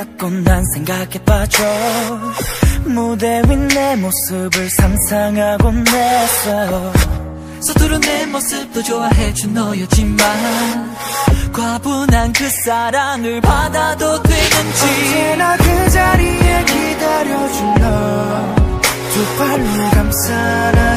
닫고 난 생각에 빠져 무대 위 내 모습을 상상하곤 했어 서투른 내 모습도 좋아해준 너였지만 과분한 그 사랑을 받아도 되는지. 언제나 그 자리에 기다려준 너. 두 팔로 감싸 안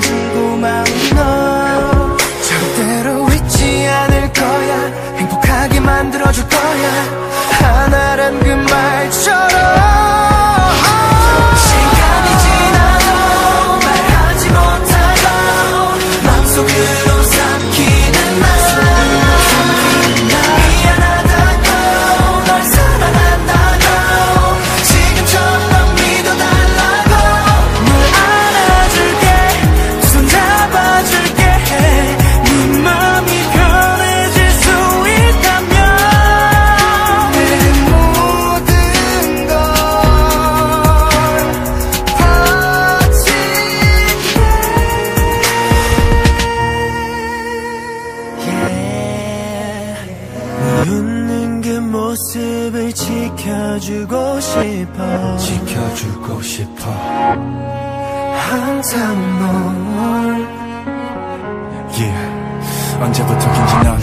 모습을 지켜주고 싶어. 지켜주고 싶어. 항상 널 yeah. 언제부터인지 넌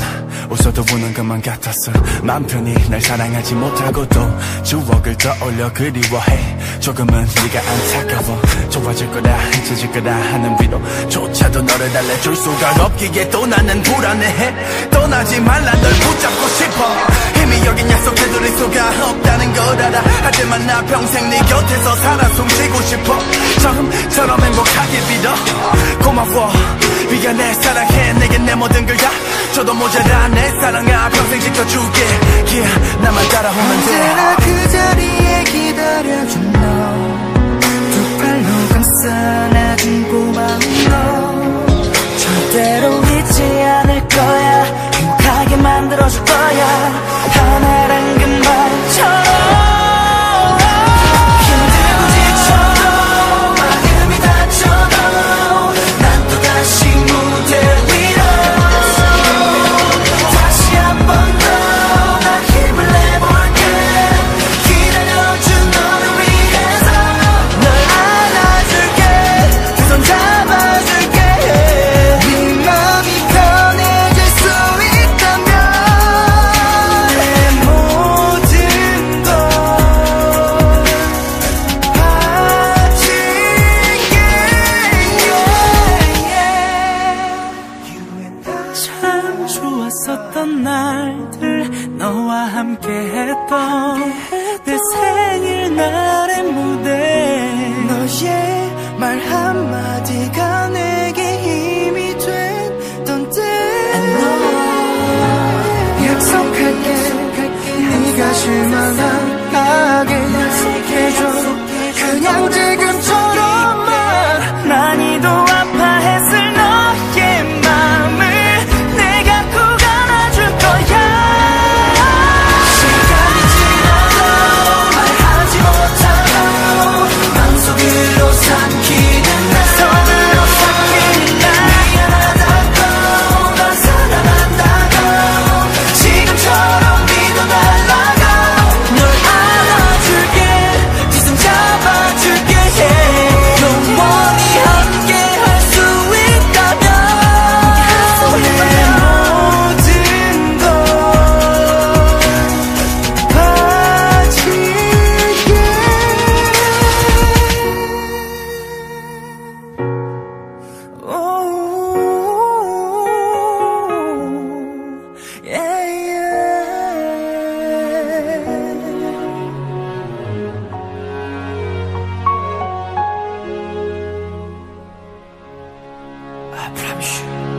웃어도 우는 것만 같았어. 맘 편히 날 사랑하지 못하고 도 추억을 떠올려 그리워해. 조금은 네가 안타까워. 좋아질 거다 잊혀질 거다 하는 위로조차도 너를 달래줄 수가 없기에 또 나는 불안해해. 떠나지 말라 널 붙잡고 싶어. 힘이 여긴 약속 되돌릴 수가 없다는 걸 알아. 하지만 나 평생 네 곁에서 살아 숨쉬고 싶어. 처음처럼 행복하게 빌어. 고마워. 미안해 사랑해. 내게 내 모든 걸 다 저도 모자라. 내 사랑아 평생 지켜줄게. yeah, 나만 따라오면 돼. 언제나 그 자리에 기다려준 너 만 함께했던 내 생일날의 무대. 너의 말 한마디 Promise you.